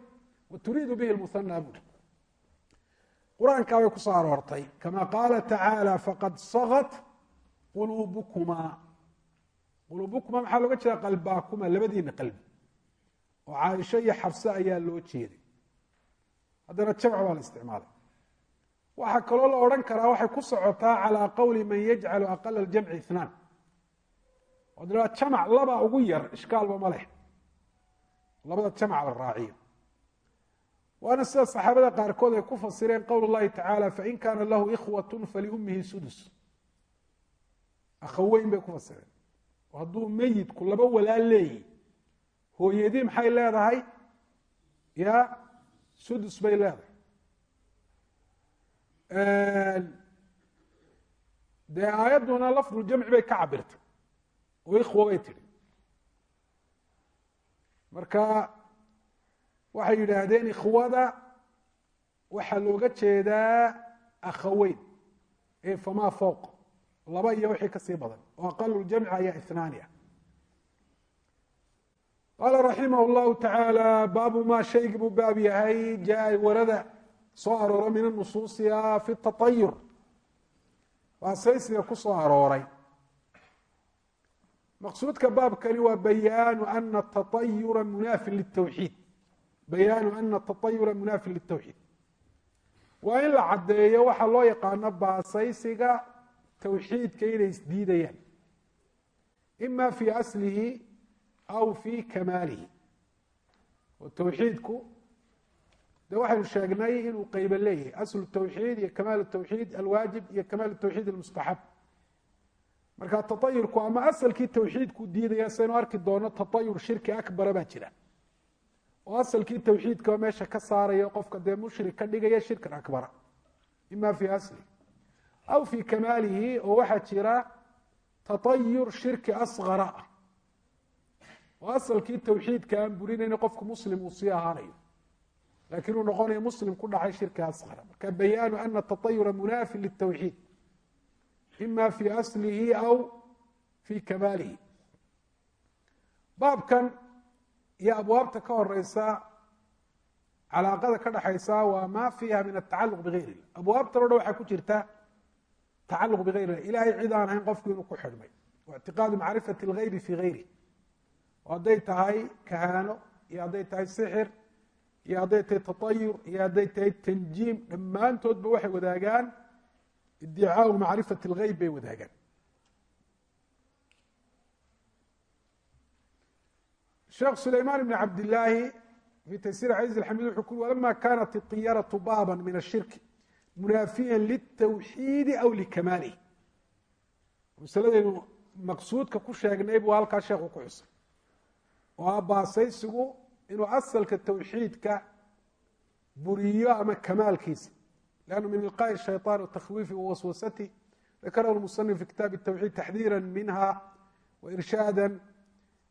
wa bihi lmuhana buri qur'aankaa bay ku soo aroortay kama qaala tacaala faqad sagat quluubukuma quluubukuma maxaa looga jeeda qalbaakuma labadiina qalbi. Oo caaisho iyo xabse ayaa loo jeeday. Haddana jamc baa la isticmaalay waxaa kaloo la odhan karaa waxay ku socotaa calىa qowli man yajcalu aqala اljamci itnaan od la jamac laba ugu yar ishkaalba ma leh labada jamac la raaciyo waana sida saxaabada qaarkood ay ku fasireen qowl اllahi tacaala fain kaana lahu ikhwat faliumihi sudus akhaweyn bay ku fasireen hadduu meyidku laba walaal leeyi hooyadii maxay leedahay ya sudus bay leedahay dee aayadduna lafduljamci bay ka cabirtay oo ikhwa tidhi. Marka waxay yidhaahdeen ikhwada waxaa looga jeedaa akhaweyn ee famaa fowq laba iyo wixii ka sii badan oo aqalu ljamci ayaa inaani ah. Qaala raximah llahu tacaala baabu maa shaygii buu baab yahay jaa warada soo aroora min anusuusia fi taayur waasaysiga ku soo arooray. Maqsuudka baabkani waa bayaanu ana taayura munaafin litawxiid. Bayaanu ana taayura munaafin litawxiid. Waa in la caddeeyo waxa loo yaqaano baasaysiga tawxiidka inay isdiidayaan ima fi aslihi aw fi kamaalihi. Oo tawxiidku de waxaynu sheegnay inuu qeyba leeyahay aslu tawxiid iyo kamaal tawxiid alwaajib iyo kamaal tawxiid almustaxab. Marka taayurku ama asalkii tawxiidku diidaya saynu arki doono taayur shirki akbara baa jira. Oo asalkii tawxiidka meesha ka saaraya qofka dee mushrik ka dhigaya shirkan akbara ima fi asli. Aw fi kamaalihi oo waxaa jira taayur shirki asgara ah oo asalkii tawxiidka aan burinayna qofku muslim uu sii ahaanayo laakiin uu muslim ku dhacay shirki asgara marka bayaanu ana taayura munaafi litawxiid ima fi aslihi aw fi kamaalihi baabkan iyo abwaabta ka horeysa calaaqada ka dhaxaysa waa ma fiiha min atacaluq bigayr illah abwaabtan o dhan waxaa ku jirta tacaluq bigayr illah ilahay cid aan ahayn qofku inuu ku xidhmay wa ictiqaadu macrifati اlgaybi fi gayri hadday tahay kahaano iyo hadday tahay sixir iyo hadday tahay taayur iyo hadday tahay tanjiim dhammaantoodba waxay wadaagaan iddicaau macrifat اlgeyb bay wadaagaan sheekh sulayman ibn cabdillaahi fi taysiir caziz alxamid wuxuu ku uri walama kanat iطiyaratu baaba min ashirki munaafiya litawxiidi aw likamaalihi masaladaynu maqsuudka ku sheegnay buu halkaa sheekhu ku xusay oo ah inuu asalka tawxiidka buriyo ama kamaalkiisa lannu min ilqaaءi shayطan watakwiifi wawaswasati dakarahu lmusanif fi kitaabi الtawxiid taxdiira minha wairshada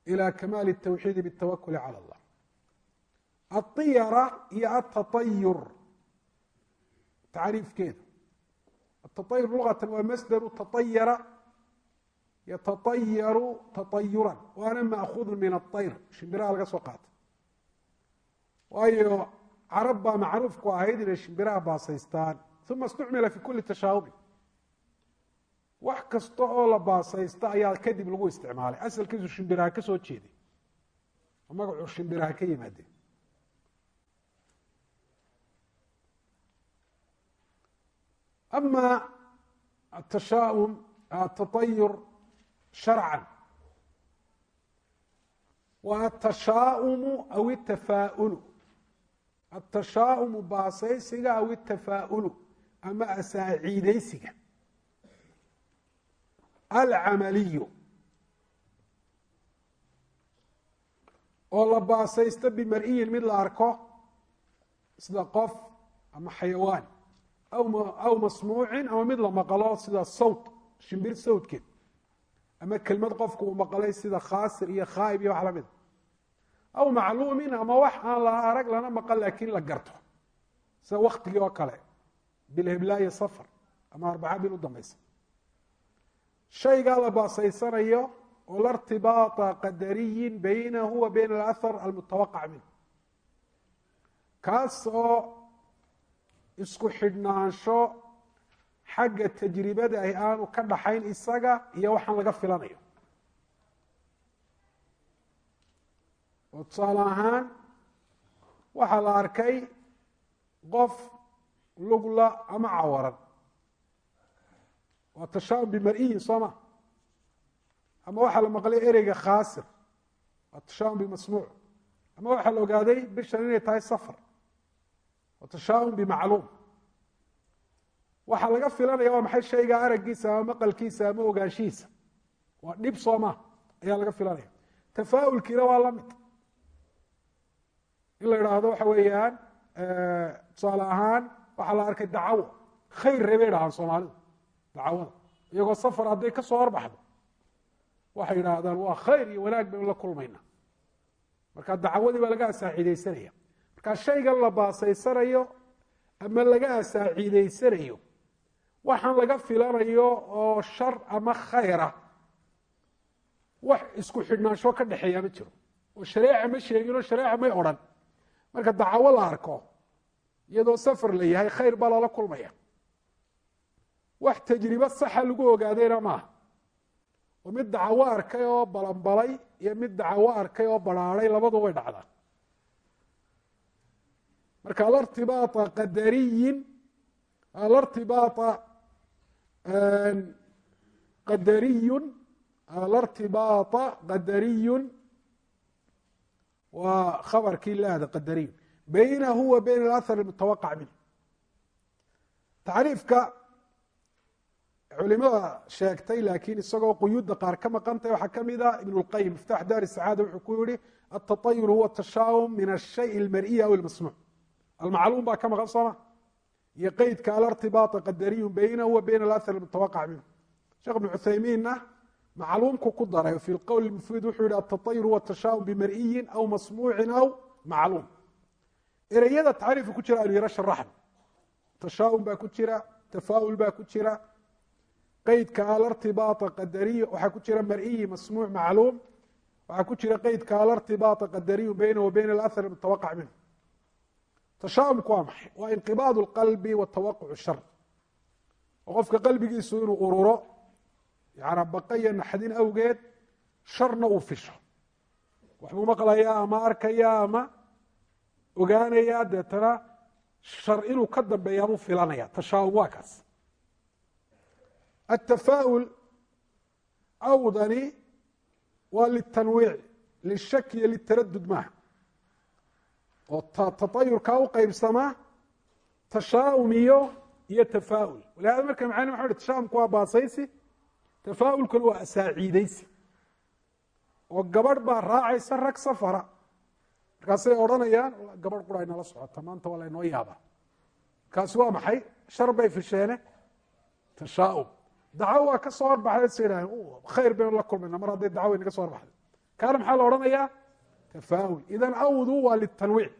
ilى kamaali الtawxiidi bالtawakuli calى اllah aطiyara iyo aلtaطayur tacriifkeeda aلtaطayur lugata waa masdaru taطayara yataطayaru taطayuran waana maakudu min aلطayr shimbiraha laga soo qaatay waayo carab baa macruuf ku ahayd inay shimbiraha baasaystaan uma istucmila fi kuli tashaahumi wax kasta oo la baasaysta ayaa kadib lagu isticmaalay. Asalkiisu shimbiraha ka soo jeeday. Oo shimbiraha ka yimaadeen? Ama atashaum ataطayur sharcan. Wa atashaaumu aw itafaa'ulu atashaaumu baasaysiga aw itafaa'ulu ama asaaciidaysiga alcamaliyu oo la baasaysto bimar'iyin mid la arko sida qof ama xayawaan aw masmuucin ama mid la maqlo sida sawt shimbir sawtkeed ama kelmad qofku uu maqlay sida khaasir iyo khaa'ib iyo wax lamida aw macluumin ama wax aan la arag lana maqan laakiin la garto. Sida waktigii oo kale bilheblaayi safar ama arbaca bil u dambaysa. Shaygaa la baasaysanayo oo la rtibaata qadariyin baynahu wa bayna alahar almutawaqac minh kaas oo isku xidhnaansho xagga tajribada ahi aanu ka dhaxayn isaga iyo waxaan laga filanayo oo tusaale ahaan waxaa la arkay qof lugla ama cawaran. Waa tashaum bimar'iyin soo ma? Ama waxaa la maqlay ereyga khaasir. Waa tashaum bimasmuuc. Ama waxaa la ogaaday bishan inay tahay safar. Waa tashaum bimacluum. Waxaa laga filanaya waa maxay shayga araggiisa ama maqalkiisa ama ogaanshihiisa? Waa dhib soo ma? Ayaa laga filanaya. Tafaa'ulkiina waa la mid in la idhaahdo waxa weeyaan tusaale ahaan waxaa la arkay dacawo khayr re bay idhahaan soomaalidu dacawada iyagoo safar hadday ka soo horbaxdo. Waxay yidhaahdaan waa khayr iyo wanaag baynu la kulmayna. Marka dacawadii baa laga asaaciideysanaya marka shaygan la baasaysanayo ama laga asaaciideysanayo waxaan laga filanayo oo shar ama khayra. Wax isku xidhnaansho ka dhexeeya ma jiro. Oo shareeca ma sheeginoo shareeca may odhan marka dacawo la arko iyadoo safar la yahay khayr baa lala kulmaya. Wax tajribo saxa lagu ogaadayna maaha. Oo mid dacawo arkay oo balanbalay iyo mid dacawo arkay oo barhaaray labadu way dhacdaan marka alartibaaa qadariyin alartibaaa qadariyun alartibaaa qadariyun waa khabarkii laada qadariyun baynahu wa bayna alahar mutawaqac minh tacriifka culimada sheegtay laakiin isagoo quyuudda qaar ka maqantay waxaa kamid a ibn اlqayim miftax daar sacaada wuxuu ku yihi aلtaطayur huwa tashaawum min الshay اlmar'iy aw اlmasnuuc almacluum baa ka maqan sooma iyo qeydka alartibaaطa qadariyun baynahu wa bayna alahar mutawaqac minhu sheekh ibn cuthaymiinna macluumku ku daray fi qowl mufid wuxuu yihi ataطayru watashaum bimar'iyin aw masmuucin aw macluum. Ereyada tacriifka ku jira anyaro sharaxna tashaum baa ku jira tafaul baa ku jira qeydka alirtibaaa qadariy waxaa ku jira mar'iyi masmuuc macluum. Waxaa ku jira qeydka alirtibaaa qadariyu baynahu wa bayna mutawaqac minhu. Tashaumku waa maxay? Waa inqibaad اlqalbi watawaquc shar. Qofka qalbigiisu inuu ururo carabbaqa iyo naxdin awgeed sharna uu fisho. Waxbuu maqlayaa ama arkayaa ama ogaanayaa deetana shar inuu ka dambeeyaabuu filanaya. Tashaawum waa kaas. Atafaul awdani waa litanwiic lishaki iyo litaradud maaha. Oo taayurkaa u qaybsamaa tashaa'um iyo iyo tafaul walihada marka macani ma ui tashaumku waa baasaysi tafaa'ulkuna waa asaaciideysi oo gabadh baa raacaysa rag safara. Markaasay odhanayaan gabadh qura inala socota maanta waa laynoo yaabaa. Markaasi waa maxay? Shar bay fisheene. Tashaa'um dacwo waa ka soo horbaxday s idhah khayr baynu la kulmayna mar hadday dacwo inaga so horbaxday. Kaana maxaa la odhanayaa? Tafaa'ul. Idan awdu waa litanwiic.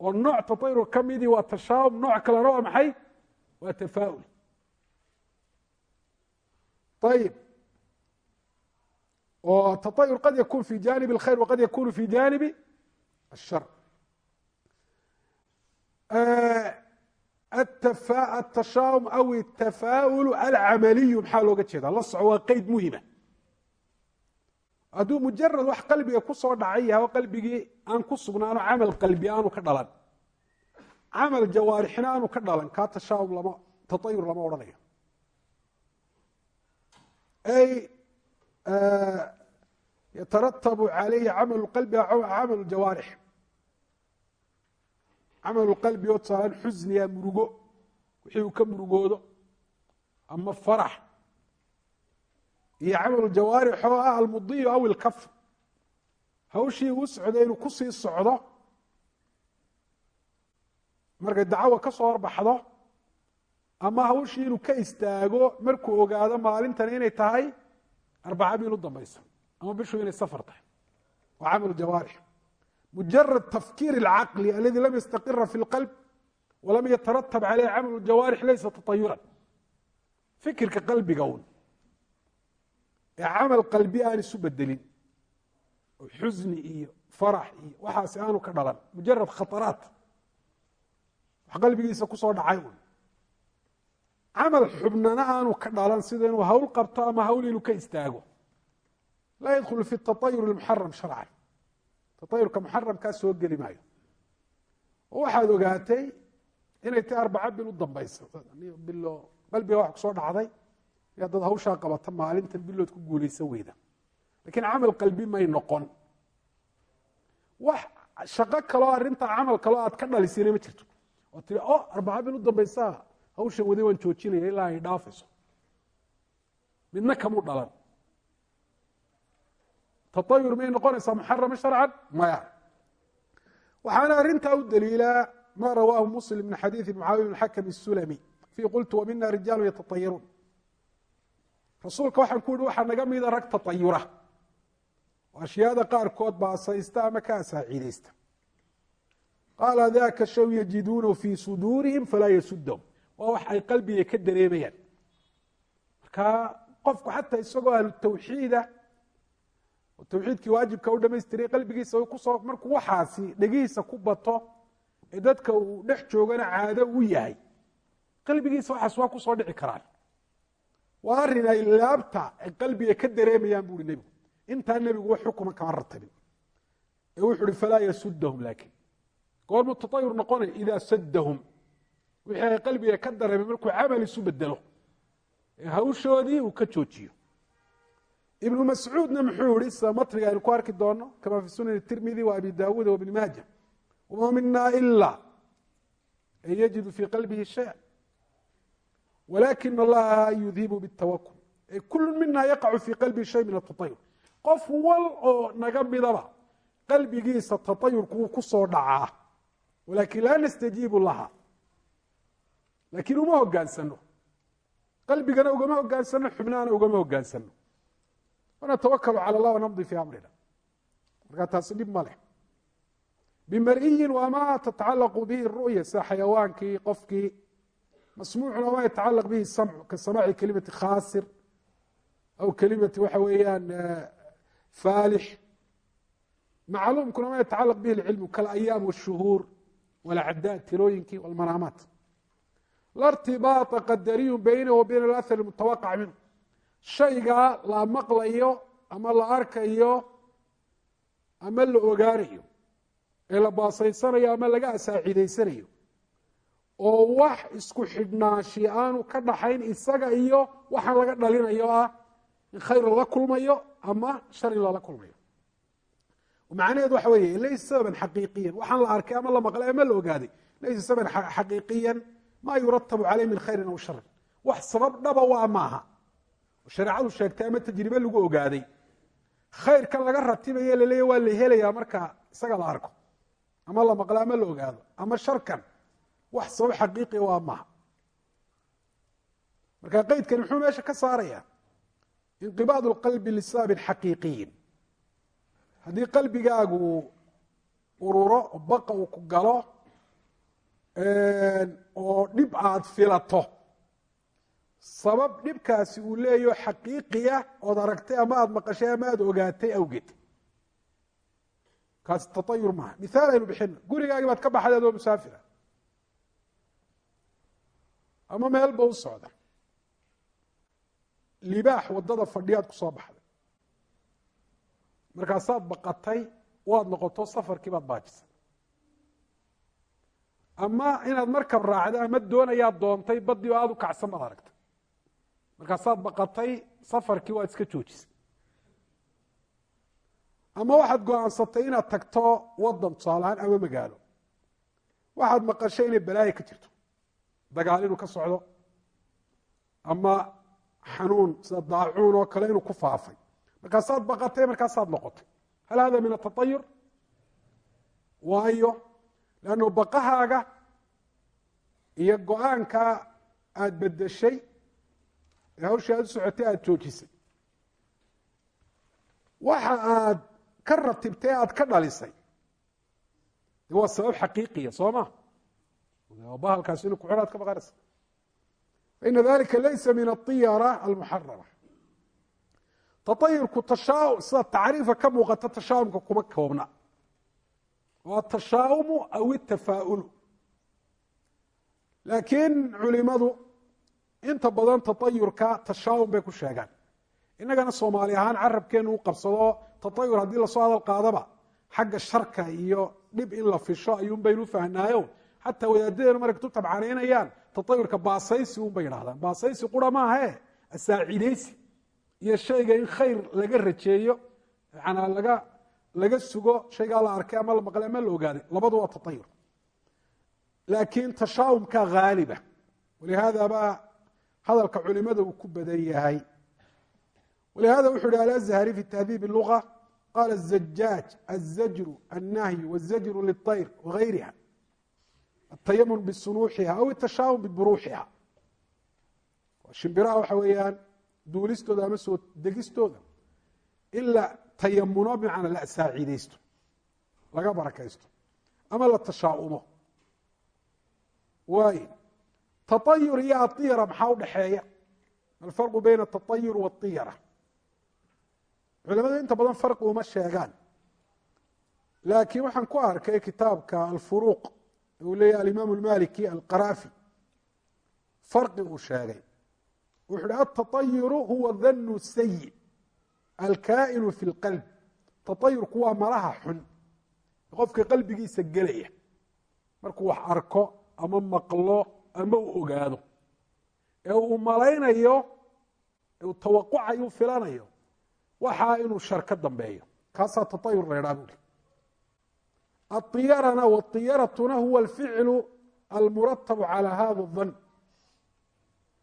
Oo nooc taطayur ka midii waa tashaawum nooc kalena waa maxay? Waa tafaa'ul ayib oo taطayur qad yakun fi janib اlkhayr waqad yakunu fi janibi الshar التشhاوم أو التفاؤل الcamaliyu maxaa looga jeeda la soco waa qeyd muhima hadduu mujarad wax qalbiga kusoo dhacay yahay qalbigii aan ku sugnaano camal qalbi aanu ka dhalan camal jawaarixna aanu ka dhalan kaa tashaawum lama taطayur lama odhanayo ay yataratabu عalayhi camal qalbi camal jawaarix camal qalbi oo tusaalaan xusniya murugo wixii uu ka murugoodo ama farax iyo camal jawaarix oo ah almudiyu aw ilkaf hawshii uu socday inuu ku sii socdo markay dacwo ka soo horbaxdo ama hawshii inuu ka istaago markuu ogaado maalintan inay tahay arbaca bil u dambaysa ama bishu inay safar tahay waa camal jawaarix mujarad tafkiir اlcaqli aladi lam yastaqira fi اlqalb walam yataratab caleyh camal jawaarix laysa taطayuran fikirka qalbiga un ee camal qalbi aan isu bedelin oo xusni iyo farax iyo waxaasi aanu ka dhalan mujarad khataraat wax qalbigiisa kusoo dhacay un camal xubnana aanu ka dhalan sida inuu hawl qabto ama hawl inuu ka istaago. Laa yadkhulu fi taطayur اlmuxaram sharcan. Taayurka muxaramkaa soo geli maayo. Waxaad ogaatay inay tahay arbaca bil u dambaysa bilo qalbiga wax ku soo dhacday dad hawshaa qabata maalintan bilood ku guulaysan weyda. Lakiin camal qalbi may noqon. Wax shaqo kaloo arrintaa camal kaloo aad ka dhalisayna ma jirto. Oo tii o arbaca bil u dambaysaa hawshan waday waan joojinaya ilaa ay dhaafayso. Midna kamuu dhalan. Taayur miyay noqonaysaa muxarama sharcan? Maya waxaana arintaa u daliilaa ma rawaahu muslim min xadiidi mucaawiya bn xakam الsulami fii qultu wamina rijaalu yataayaruun rasuulka waxaan ku yihi waxaa naga mida rag taayura oo ashyaada qaarkood ba asaysta ama ka asaaciidaysta. Qaala daka shaw yajiduunahu fii suduurihim falaa yasudahum waa wax ay qalbiga ka dareemayaan. Marka qofku xataa isagoo ahlu tawxiida tawxiidkii waajibka u dhamaystiray qalbigiisa ku soo markuu waxaasi dhegihiisa ku bato ee dadka uu dhex joogana caado u yahay qalbigiisa waxaas waa ku soo dhici karaan. Waa arrin ay laabta ay qalbiga ka dareemayaan buuhi nebigu. Intaa nebigu wax xukuma kama ratabin ee wuxu uhi falaa yasudahum laakiin. Goormuu taayur noqonay idaa sadahum wixii ay qalbiga ka dareemay markuu camal isu bedelo hawshoodii uu ka joojiyo. Ibnu mascuudna muxuu yihi sida aynu ku arki doono kama fi sunan tirmidi wa abi dawuud wabni maaja wama mina ila an yajidu fii qalbihi shaya walakin allaha yudhibu bاtawakul kulu mina yaqacu fii qalbihi shay min atatayur qof wal oo naga midaba qalbigiisa tatayurku wuu ku soo dhacaa. Walakin laa nastajiibu laha laakiin uma hogaansano. Qalbigana ugama hogaansano xubnahana ugama hogaansano. Wanatawakalu cala allah wanamdi fii amrina. Markaa taasi dhib ma leh. Bimariyin wama tatacalaqu bihi ru'ya sida xayawaankii qofkii. Masmuucun wama yatacalaq bihi samcu ka samaaci kelimati khaasir. Aw kelimati waxa weeyaan faalix. Macluumkuna ma yatacalaq bihi lcilmu kalayaam wاshuhuur walacdaad tirooyinkii walmanaamaat la rtibaaa qadariyun baynahu bayna alahar mutawaqac minhu. Shaygaa la maqlayo ama la arkayo ama la ogaanayo ee la baasaysanayo ama laga asaaciidaysanayo oo wax isku xidhnaashi aanu ka dhaxayn isaga iyo waxaan laga dhalinayo ah in khayr lala kulmayo ama shar in lala kulmayo. Macnaheedu waxa weeye laysa sababan xaqiiqiyan. Waxaan la arkay ama la maqlay ama la ogaaday. Laysa sababan xaqiiqiyan ma yuratabu caleyh min khayrin aw sharin wax sabab dhaba waa maaha. Shareecadu sheegtay ama tajribe lagu ogaaday. Khayrkan laga ratibaye laleeya waa la helayaa marka isaga la arko. Ama la maqlo ama la ogaado. Ama sharkan wax sabab xaqiiqiya waa maaha. Marka qeydkani muxuu meesha ka saaraya inqibaad lqalbi lisababin xaqiiqiyin. Haddii qalbigaagu ururo baqa uu ku galo oo dhib aad filato. Sabab dhibkaasi uu leeyaho xaqiiqiya ood aragtay ama aada maqashay ama aada ogaatay awgeed. Kaasi taayur maaha. Mihaal aynu bixino gurigaagii baad ka baxday adoo musaafira. Ama meelba u socda. Libaax waddada fadhiyaad ku soo baxday. Markaasaad baqatay waad noqoto safarkii baad baajisay ama inaad markab raacda ama doonayaad doontay badii oo aada u kacsan baad aragtay. Markaasaad baqatay safarkii waad iska joojisay ama waxaad go'aansatay inaad tagto wadan tusaalahaan ama magaalo. Waxaad maqashay inay balaayo ka jirto. Dagaal inuu ka socdo. Ama xanuun sida daacuun oo kale inuu ku faafay. Markaasaad baqatay markaasaad noqotay. Hal hada min ataayur waayo lanno baqahaaga iyo go'aanka aada bedeshay ee hawshii aada u socotay aada joojisay. Waxa aad ka ratibtay aada ka dhalisay. Waa sabab xaqiiqiya soo ma? Bahalkaas inu kuxor aad ka baqanaysa faina dalika laysa min aطiyara almuxarama taayurku tashaa sida tacriifa ka muuqata tashaa'umka kuma koobna waa tashaaumu aw itafaaulu laakiin culimadu inta badan taayurka tashaa'um bay ku sheegaan. Innagana soomaali ahaan carabkeenu u qabsado taayur haddii la soo hadal qaadaba xagga sharka iyo dhib in la fisho ayuun baynu ufahnaayo xataa wadaadadeenu markay tu tabcanaynayaan taayurka baasaysi un bay yidhahdaan baasaysi qura maahae asaacidaysi. Iyo shayga in khayr laga rajeeyo manaa laga laga sugo shaygaa la arkay ama la maqlay ama la ogaaday labadu waa taayur laakiin tashaa'umka haaliba walihaada baa hadalka culimada uu ku badan yahay walihada wuxu uhi alazhari fi tahdiib luga qala الzajaaj الzajru الnahyu wالzajru liلطayr wagayriha atayamun bisunuuxiha aw itashaahum biburuuxiha shimbiraha waxa weeyaan duulistooda ama soo degistooda in la tayamuno bimacnaa la saaciidaysto laga barakaysto ama la tashaaumo. Waay taayur iyo aiyara maxaa udhaxeeya alfarqu bayna ataayur waاiyara culamadu inta badan farqi uma sheegaan. Laakiin waxaan ku arkay kitaabka alfuruuq uu leeyahy alimaam اlmaliki alqarafi farqi uu sheegay. Wuxu uhi ataayuru huwa danu sayi alkaainu fi lqalb taayurku waa malaha xun qofka qalbigiisa gelaya markuu wax arko ama maqlo ama uu ogaado ee uu malaynayo uu tawaqucayo filanayo waxaa inuu shar ka dambeeyo kaasaa taayur leedhaa buli aiyarana waiyarauna huwa alficlu almuratabu calaa hada dan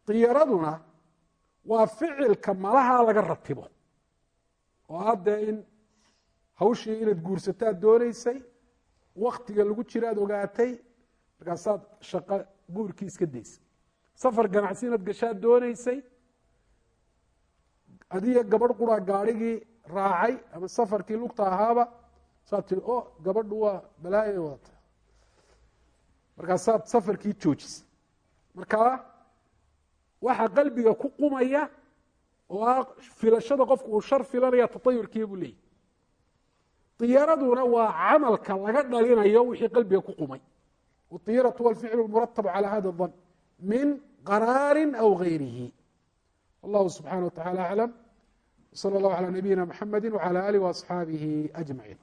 iyaraduna waa ficilka malahaa laga ratibo oo haddee in hawshii inaad guursataad dooneysay waktiga lagu jiraad ogaatay markaasaad shaqo guurkii iska daysay. Safar ganacsi inaad gashaad dooneysay adiga gabadh quraa gaadhigii raacay ama safarkii lugta ahaaba saad tii o gabadhu waa balaayay wadata markaasaad safarkii joojisay. Markaa waxa qalbiga ku qumaya filashada qofku uu shar filanaya tatayurkiiya buu leeyahy iyaraduna waa camalka laga dhalinayo wixii qalbiga ku qumay waiyaratu wa alficlu muratab calى hada الdan min qaraari aw gayrihi wallahu subxanaه wa taعala aclam wslى اllah عalى nabiyina mxamedi wعalى alih وaصxaabihi أجmaعiin